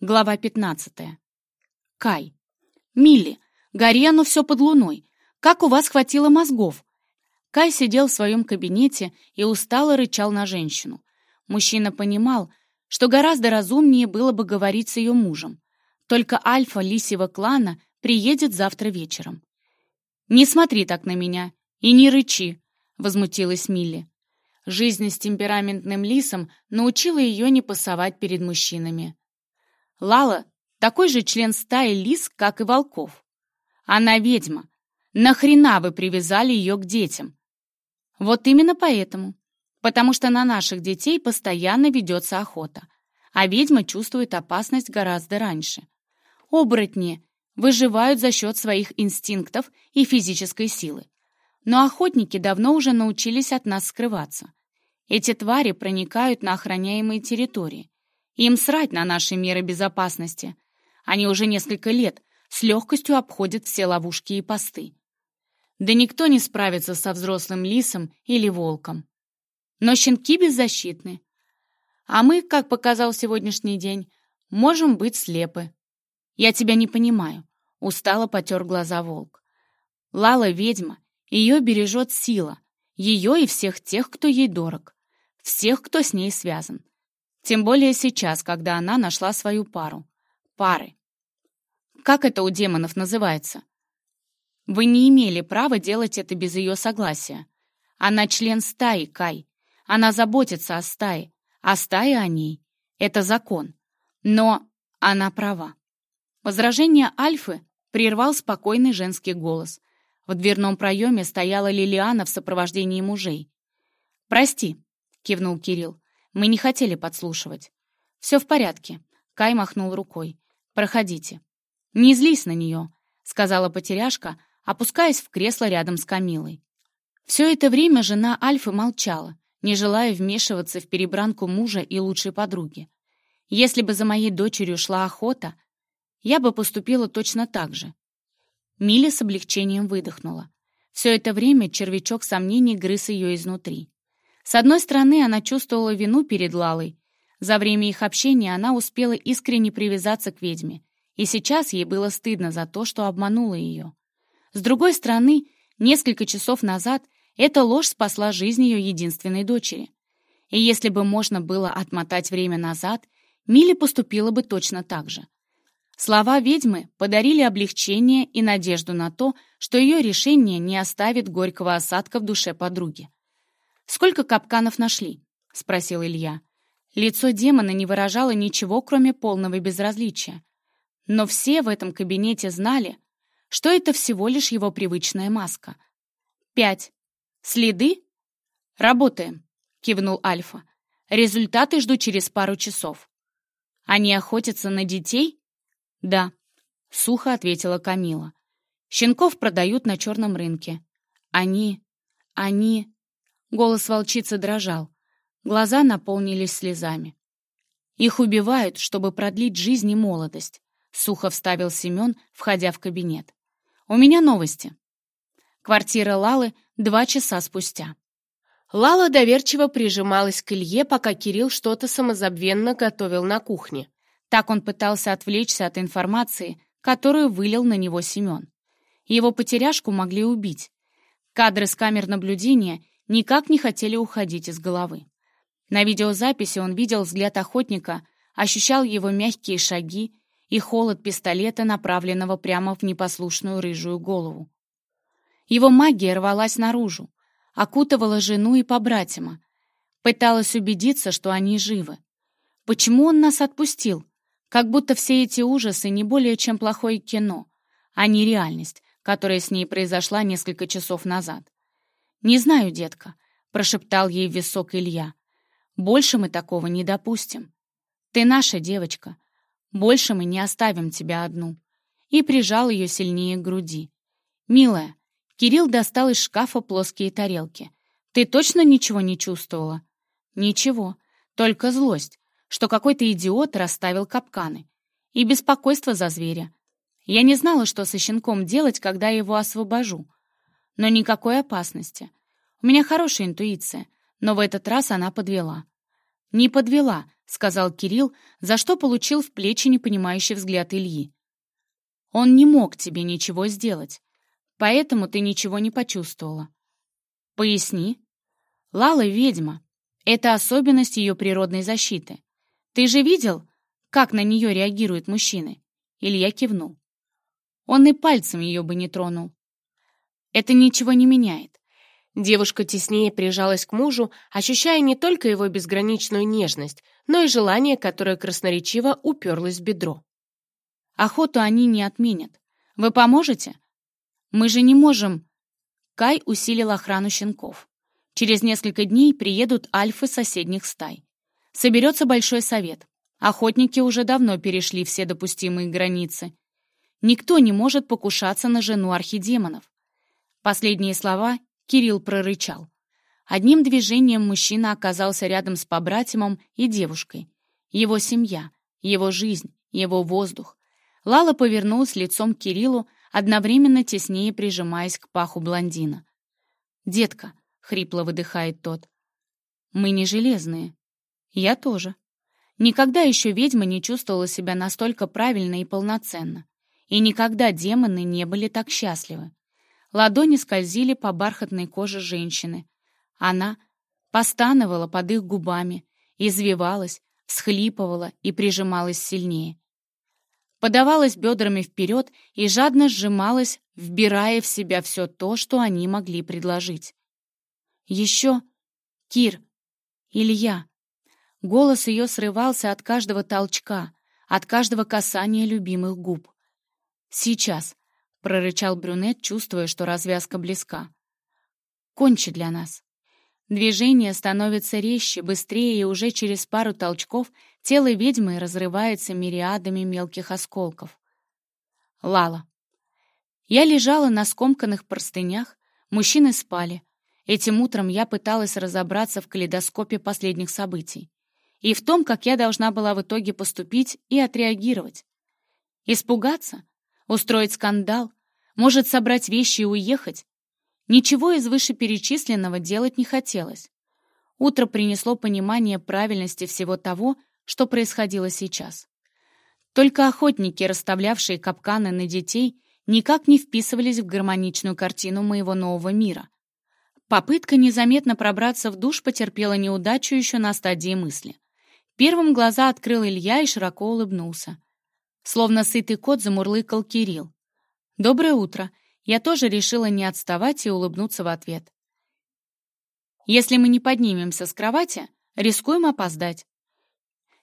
Глава 15. Кай. «Милли, гори оно все под луной. Как у вас хватило мозгов?» Кай сидел в своем кабинете и устало рычал на женщину. Мужчина понимал, что гораздо разумнее было бы говорить с ее мужем. Только альфа лисьего клана приедет завтра вечером. «Не смотри так на меня и не рычи», — возмутилась Милли. Жизнь с темпераментным лисом научила ее не пасовать перед мужчинами. Лала — такой же член стаи лис, как и волков. Она ведьма. Нахрена вы привязали ее к детям? Вот именно поэтому. Потому что на наших детей постоянно ведется охота, а ведьма чувствует опасность гораздо раньше. Оборотни выживают за счет своих инстинктов и физической силы. Но охотники давно уже научились от нас скрываться. Эти твари проникают на охраняемые территории, им срать на наши меры безопасности. Они уже несколько лет с легкостью обходят все ловушки и посты. Да никто не справится со взрослым лисом или волком. Но щенки беззащитны. А мы, как показал сегодняшний день, можем быть слепы. Я тебя не понимаю. Устало потер глаза волк. Лала ведьма, ее бережет сила. Ее и всех тех, кто ей дорог. Всех, кто с ней связан. Тем более сейчас, когда она нашла свою пару. Пары. Как это у демонов называется? Вы не имели права делать это без ее согласия. Она член стаи, Кай. Она заботится о стае, а стая о ней. Это закон. Но она права. Возражение Альфы прервал спокойный женский голос. В дверном проеме стояла Лилиана в сопровождении мужей. «Прости», — кивнул Кирилл. Мы не хотели подслушивать. Все в порядке. Кай махнул рукой. Проходите. Не злись на нее, сказала потеряшка, опускаясь в кресло рядом с Камилой. Все это время жена Альфы молчала, не желая вмешиваться в перебранку мужа и лучшей подруги. Если бы за моей дочерью шла охота, я бы поступила точно так же. Миля с облегчением выдохнула. Все это время червячок сомнений грыз ее изнутри. С одной стороны, она чувствовала вину перед Лалой. За время их общения она успела искренне привязаться к ведьме, и сейчас ей было стыдно за то, что обманула ее. С другой стороны, несколько часов назад эта ложь спасла жизнь ее единственной дочери. И если бы можно было отмотать время назад, Милли поступила бы точно так же. Слова ведьмы подарили облегчение и надежду на то, что ее решение не оставит горького осадка в душе подруги. «Сколько капканов нашли?» — спросил Илья. Лицо демона не выражало ничего, кроме полного безразличия. Но все в этом кабинете знали, что это всего лишь его привычная маска. «Пять. Следы?» «Работаем», — кивнул Альфа. «Результаты жду через пару часов». «Они охотятся на детей?» «Да», — сухо ответила Камила. «Щенков продают на черном рынке. Они... они...» Голос волчицы дрожал. Глаза наполнились слезами. «Их убивают, чтобы продлить жизнь и молодость», — сухо вставил Семен, входя в кабинет. «У меня новости». Квартира Лалы два часа спустя. Лала доверчиво прижималась к Илье, пока Кирилл что-то самозабвенно готовил на кухне. Так он пытался отвлечься от информации, которую вылил на него Семен. Его потеряшку могли убить. Кадры с камер наблюдения никак не хотели уходить из головы. На видеозаписи он видел взгляд охотника, ощущал его мягкие шаги и холод пистолета, направленного прямо в непослушную рыжую голову. Его магия рвалась наружу, окутывала жену и побратима, пыталась убедиться, что они живы. Почему он нас отпустил? Как будто все эти ужасы не более чем плохое кино, а не реальность, которая с ней произошла несколько часов назад. «Не знаю, детка», — прошептал ей в висок Илья. «Больше мы такого не допустим. Ты наша девочка. Больше мы не оставим тебя одну». И прижал ее сильнее к груди. «Милая», — Кирилл достал из шкафа плоские тарелки. «Ты точно ничего не чувствовала?» «Ничего, только злость, что какой-то идиот расставил капканы. И беспокойство за зверя. Я не знала, что со щенком делать, когда его освобожу но никакой опасности. У меня хорошая интуиция, но в этот раз она подвела. «Не подвела», — сказал Кирилл, за что получил в плечи непонимающий взгляд Ильи. «Он не мог тебе ничего сделать, поэтому ты ничего не почувствовала». «Поясни». «Лала — ведьма. Это особенность ее природной защиты. Ты же видел, как на нее реагируют мужчины?» Илья кивнул. Он и пальцем ее бы не тронул. Это ничего не меняет. Девушка теснее прижалась к мужу, ощущая не только его безграничную нежность, но и желание, которое красноречиво уперлось в бедро. Охоту они не отменят. Вы поможете? Мы же не можем... Кай усилил охрану щенков. Через несколько дней приедут альфы соседних стай. Соберется большой совет. Охотники уже давно перешли все допустимые границы. Никто не может покушаться на жену архидемонов. Последние слова Кирилл прорычал. Одним движением мужчина оказался рядом с побратимом и девушкой. Его семья, его жизнь, его воздух. Лала повернулась лицом к Кириллу, одновременно теснее прижимаясь к паху блондина. «Детка», — хрипло выдыхает тот, — «мы не железные». «Я тоже». Никогда еще ведьма не чувствовала себя настолько правильно и полноценно. И никогда демоны не были так счастливы. Ладони скользили по бархатной коже женщины. Она постановала под их губами, извивалась, всхлипывала и прижималась сильнее. Подавалась бедрами вперед и жадно сжималась, вбирая в себя все то, что они могли предложить. Еще Кир, Илья. Голос ее срывался от каждого толчка, от каждого касания любимых губ. Сейчас, — прорычал брюнет, чувствуя, что развязка близка. «Кончи для нас». Движение становится резче, быстрее, и уже через пару толчков тело ведьмы разрывается мириадами мелких осколков. Лала. Я лежала на скомканных простынях, мужчины спали. Этим утром я пыталась разобраться в калейдоскопе последних событий и в том, как я должна была в итоге поступить и отреагировать. Испугаться? Устроить скандал? Может, собрать вещи и уехать? Ничего из вышеперечисленного делать не хотелось. Утро принесло понимание правильности всего того, что происходило сейчас. Только охотники, расставлявшие капканы на детей, никак не вписывались в гармоничную картину моего нового мира. Попытка незаметно пробраться в душ потерпела неудачу еще на стадии мысли. Первым глаза открыл Илья и широко улыбнулся. Словно сытый кот замурлыкал Кирилл. «Доброе утро!» Я тоже решила не отставать и улыбнуться в ответ. «Если мы не поднимемся с кровати, рискуем опоздать.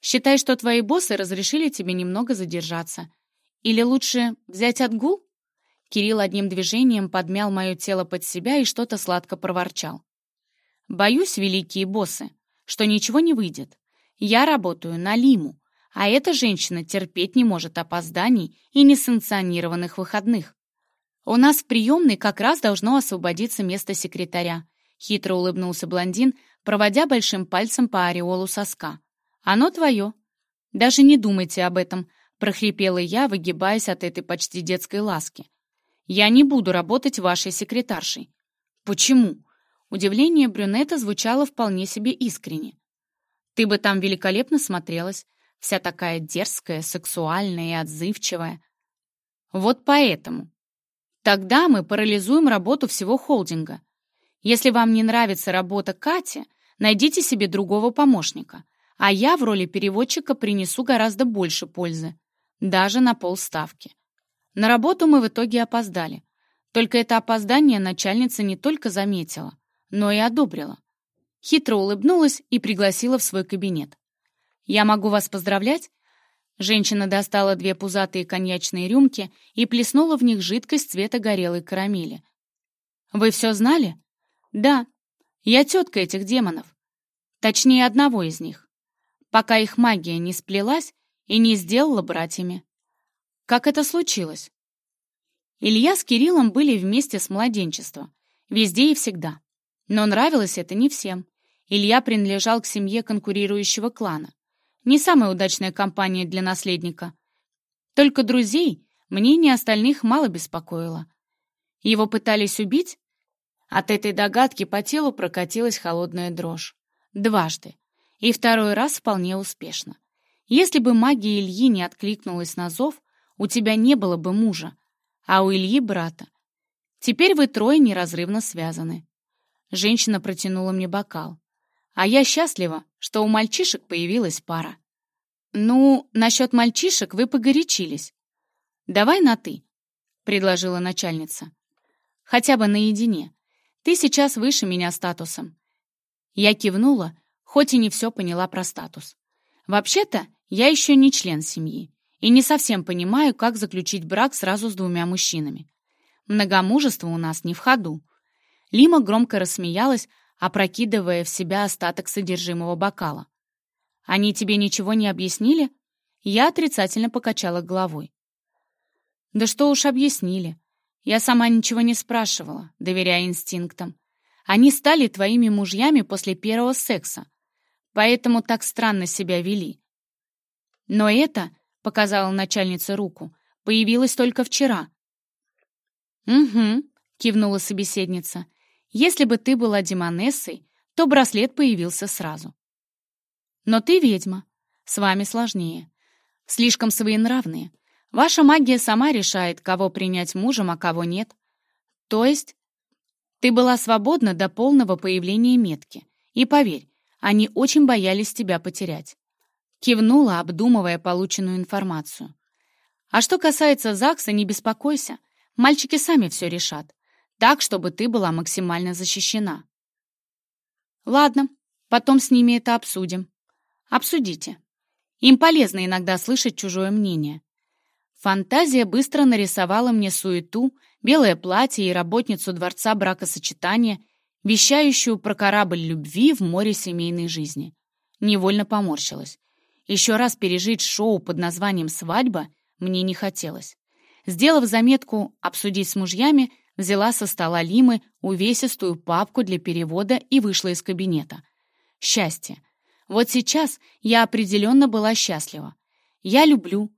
Считай, что твои боссы разрешили тебе немного задержаться. Или лучше взять отгул?» Кирилл одним движением подмял мое тело под себя и что-то сладко проворчал. «Боюсь, великие боссы, что ничего не выйдет. Я работаю на Лиму, а эта женщина терпеть не может опозданий и несанкционированных выходных. У нас в приемной как раз должно освободиться место секретаря. Хитро улыбнулся блондин, проводя большим пальцем по ореолу соска. «Оно твое». «Даже не думайте об этом», — прохрипела я, выгибаясь от этой почти детской ласки. «Я не буду работать вашей секретаршей». «Почему?» Удивление брюнета звучало вполне себе искренне. «Ты бы там великолепно смотрелась вся такая дерзкая, сексуальная и отзывчивая. Вот поэтому. Тогда мы парализуем работу всего холдинга. Если вам не нравится работа Кати, найдите себе другого помощника, а я в роли переводчика принесу гораздо больше пользы, даже на полставки. На работу мы в итоге опоздали. Только это опоздание начальница не только заметила, но и одобрила. Хитро улыбнулась и пригласила в свой кабинет. «Я могу вас поздравлять?» Женщина достала две пузатые коньячные рюмки и плеснула в них жидкость цвета горелой карамели. «Вы все знали?» «Да. Я тетка этих демонов. Точнее, одного из них. Пока их магия не сплелась и не сделала братьями. Как это случилось?» Илья с Кириллом были вместе с младенчества. Везде и всегда. Но нравилось это не всем. Илья принадлежал к семье конкурирующего клана. Не самая удачная компания для наследника. Только друзей мнение остальных мало беспокоило. Его пытались убить? От этой догадки по телу прокатилась холодная дрожь. Дважды. И второй раз вполне успешно. Если бы магия Ильи не откликнулась на зов, у тебя не было бы мужа, а у Ильи — брата. Теперь вы трое неразрывно связаны. Женщина протянула мне бокал. А я счастлива, что у мальчишек появилась пара. Ну, насчет мальчишек вы погорячились. Давай на «ты», — предложила начальница. Хотя бы наедине. Ты сейчас выше меня статусом. Я кивнула, хоть и не все поняла про статус. Вообще-то, я еще не член семьи и не совсем понимаю, как заключить брак сразу с двумя мужчинами. Многомужество у нас не в ходу. Лима громко рассмеялась, опрокидывая в себя остаток содержимого бокала. «Они тебе ничего не объяснили?» Я отрицательно покачала головой. «Да что уж объяснили. Я сама ничего не спрашивала, доверяя инстинктам. Они стали твоими мужьями после первого секса, поэтому так странно себя вели. Но это, — показала начальница руку, — появилось только вчера. «Угу», — кивнула собеседница. «Если бы ты была демонессой, то браслет появился сразу. Но ты ведьма. С вами сложнее. Слишком своенравные. Ваша магия сама решает, кого принять мужем, а кого нет. То есть ты была свободна до полного появления метки. И поверь, они очень боялись тебя потерять. Кивнула, обдумывая полученную информацию. А что касается ЗАГСа, не беспокойся. Мальчики сами все решат. Так, чтобы ты была максимально защищена. Ладно, потом с ними это обсудим. Обсудите. Им полезно иногда слышать чужое мнение. Фантазия быстро нарисовала мне суету, белое платье и работницу дворца бракосочетания, вещающую про корабль любви в море семейной жизни. Невольно поморщилась. Еще раз пережить шоу под названием «Свадьба» мне не хотелось. Сделав заметку «Обсудить с мужьями», взяла со стола Лимы увесистую папку для перевода и вышла из кабинета. Счастье. Вот сейчас я определенно была счастлива. Я люблю,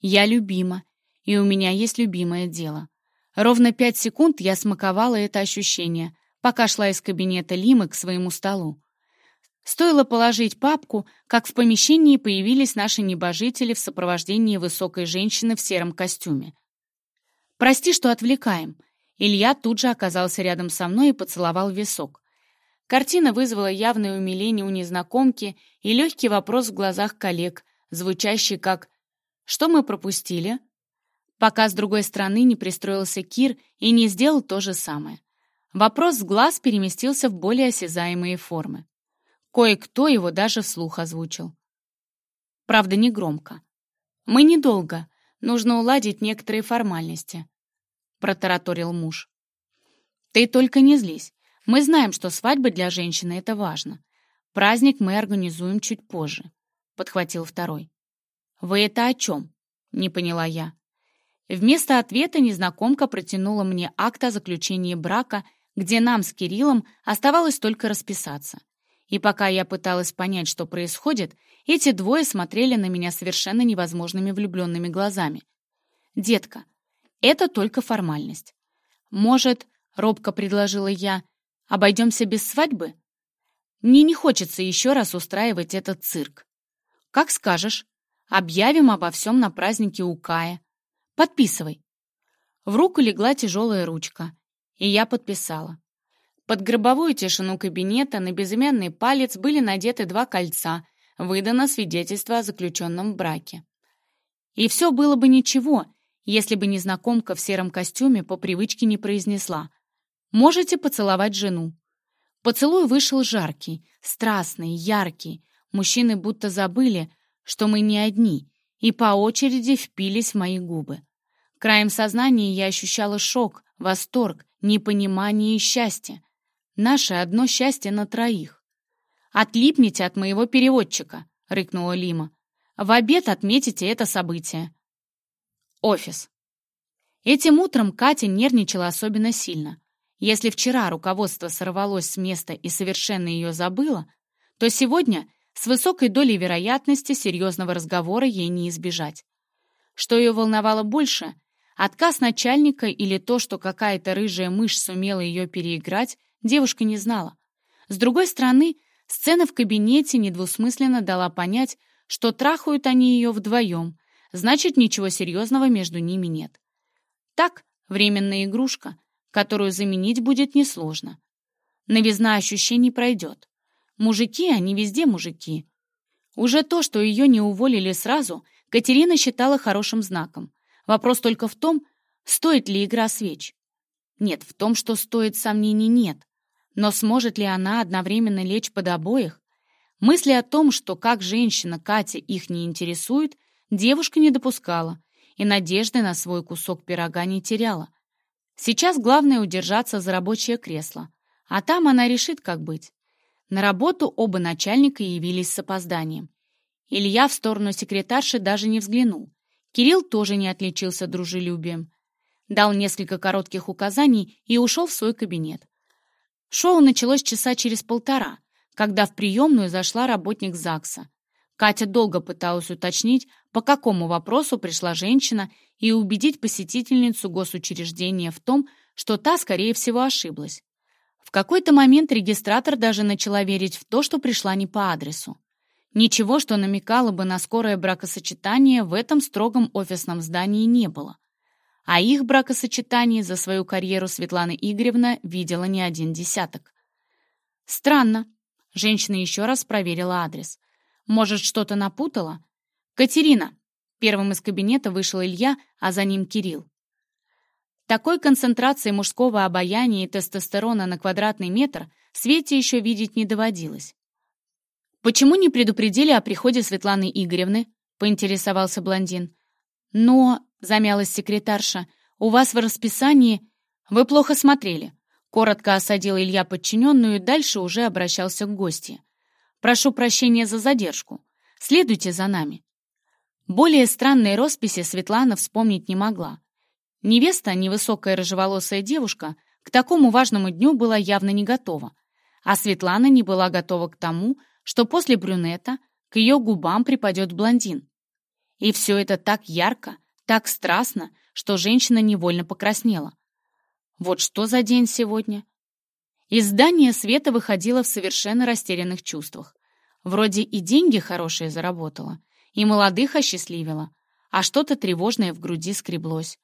я любима, и у меня есть любимое дело. Ровно пять секунд я смаковала это ощущение, пока шла из кабинета Лимы к своему столу. Стоило положить папку, как в помещении появились наши небожители в сопровождении высокой женщины в сером костюме. «Прости, что отвлекаем». Илья тут же оказался рядом со мной и поцеловал висок. Картина вызвала явное умиление у незнакомки и легкий вопрос в глазах коллег, звучащий как «Что мы пропустили?», пока с другой стороны не пристроился Кир и не сделал то же самое. Вопрос с глаз переместился в более осязаемые формы. Кое-кто его даже вслух озвучил. Правда, не громко. «Мы недолго. Нужно уладить некоторые формальности», — протараторил муж. «Ты только не злись. Мы знаем, что свадьба для женщины — это важно. Праздник мы организуем чуть позже», — подхватил второй. «Вы это о чем?» — не поняла я. Вместо ответа незнакомка протянула мне акт о заключении брака, где нам с Кириллом оставалось только расписаться. И пока я пыталась понять, что происходит, эти двое смотрели на меня совершенно невозможными влюбленными глазами. «Детка, это только формальность. Может, — робко предложила я, Обойдемся без свадьбы? Мне не хочется еще раз устраивать этот цирк. Как скажешь. Объявим обо всем на празднике у Кая. Подписывай. В руку легла тяжелая ручка, и я подписала. Под гробовую тишину кабинета на безымянный палец были надеты два кольца, выдано свидетельство о заключенном браке. И все было бы ничего, если бы незнакомка в сером костюме по привычке не произнесла Можете поцеловать жену». Поцелуй вышел жаркий, страстный, яркий. Мужчины будто забыли, что мы не одни, и по очереди впились в мои губы. Краем сознания я ощущала шок, восторг, непонимание и счастье. Наше одно счастье на троих. «Отлипните от моего переводчика», — рыкнула Лима. «В обед отметите это событие». Офис. Этим утром Катя нервничала особенно сильно. Если вчера руководство сорвалось с места и совершенно ее забыло, то сегодня с высокой долей вероятности серьезного разговора ей не избежать. Что ее волновало больше — отказ начальника или то, что какая-то рыжая мышь сумела ее переиграть, девушка не знала. С другой стороны, Сцена в кабинете недвусмысленно дала понять, что трахают они ее вдвоем, значит, ничего серьезного между ними нет. Так, временная игрушка, которую заменить будет несложно. Новизна ощущений пройдет. Мужики, они везде мужики. Уже то, что ее не уволили сразу, Катерина считала хорошим знаком. Вопрос только в том, стоит ли игра свеч. Нет, в том, что стоит, сомнений нет. Но сможет ли она одновременно лечь под обоих? Мысли о том, что как женщина Катя их не интересует, девушка не допускала и надежды на свой кусок пирога не теряла. Сейчас главное удержаться за рабочее кресло, а там она решит, как быть. На работу оба начальника явились с опозданием. Илья в сторону секретарши даже не взглянул. Кирилл тоже не отличился дружелюбием. Дал несколько коротких указаний и ушел в свой кабинет. Шоу началось часа через полтора, когда в приемную зашла работник ЗАГСа. Катя долго пыталась уточнить, по какому вопросу пришла женщина, и убедить посетительницу госучреждения в том, что та, скорее всего, ошиблась. В какой-то момент регистратор даже начала верить в то, что пришла не по адресу. Ничего, что намекало бы на скорое бракосочетание, в этом строгом офисном здании не было. А их бракосочетание за свою карьеру Светлана Игоревна видела не один десяток. Странно. Женщина еще раз проверила адрес. Может, что-то напутала? «Катерина!» Первым из кабинета вышел Илья, а за ним Кирилл. Такой концентрации мужского обаяния и тестостерона на квадратный метр Свете еще видеть не доводилось. «Почему не предупредили о приходе Светланы Игоревны?» — поинтересовался блондин. «Но замялась секретарша. «У вас в расписании... Вы плохо смотрели». Коротко осадил Илья подчиненную и дальше уже обращался к гости. «Прошу прощения за задержку. Следуйте за нами». Более странной росписи Светлана вспомнить не могла. Невеста, невысокая рыжеволосая девушка, к такому важному дню была явно не готова. А Светлана не была готова к тому, что после брюнета к ее губам припадет блондин. И все это так ярко, так страстно, что женщина невольно покраснела. Вот что за день сегодня? Из здания Света выходила в совершенно растерянных чувствах. Вроде и деньги хорошие заработала, и молодых осчастливила, а что-то тревожное в груди скреблось.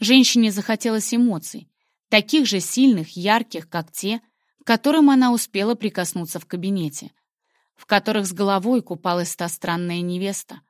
Женщине захотелось эмоций, таких же сильных, ярких, как те, к которым она успела прикоснуться в кабинете, в которых с головой купалась та странная невеста.